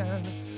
ocean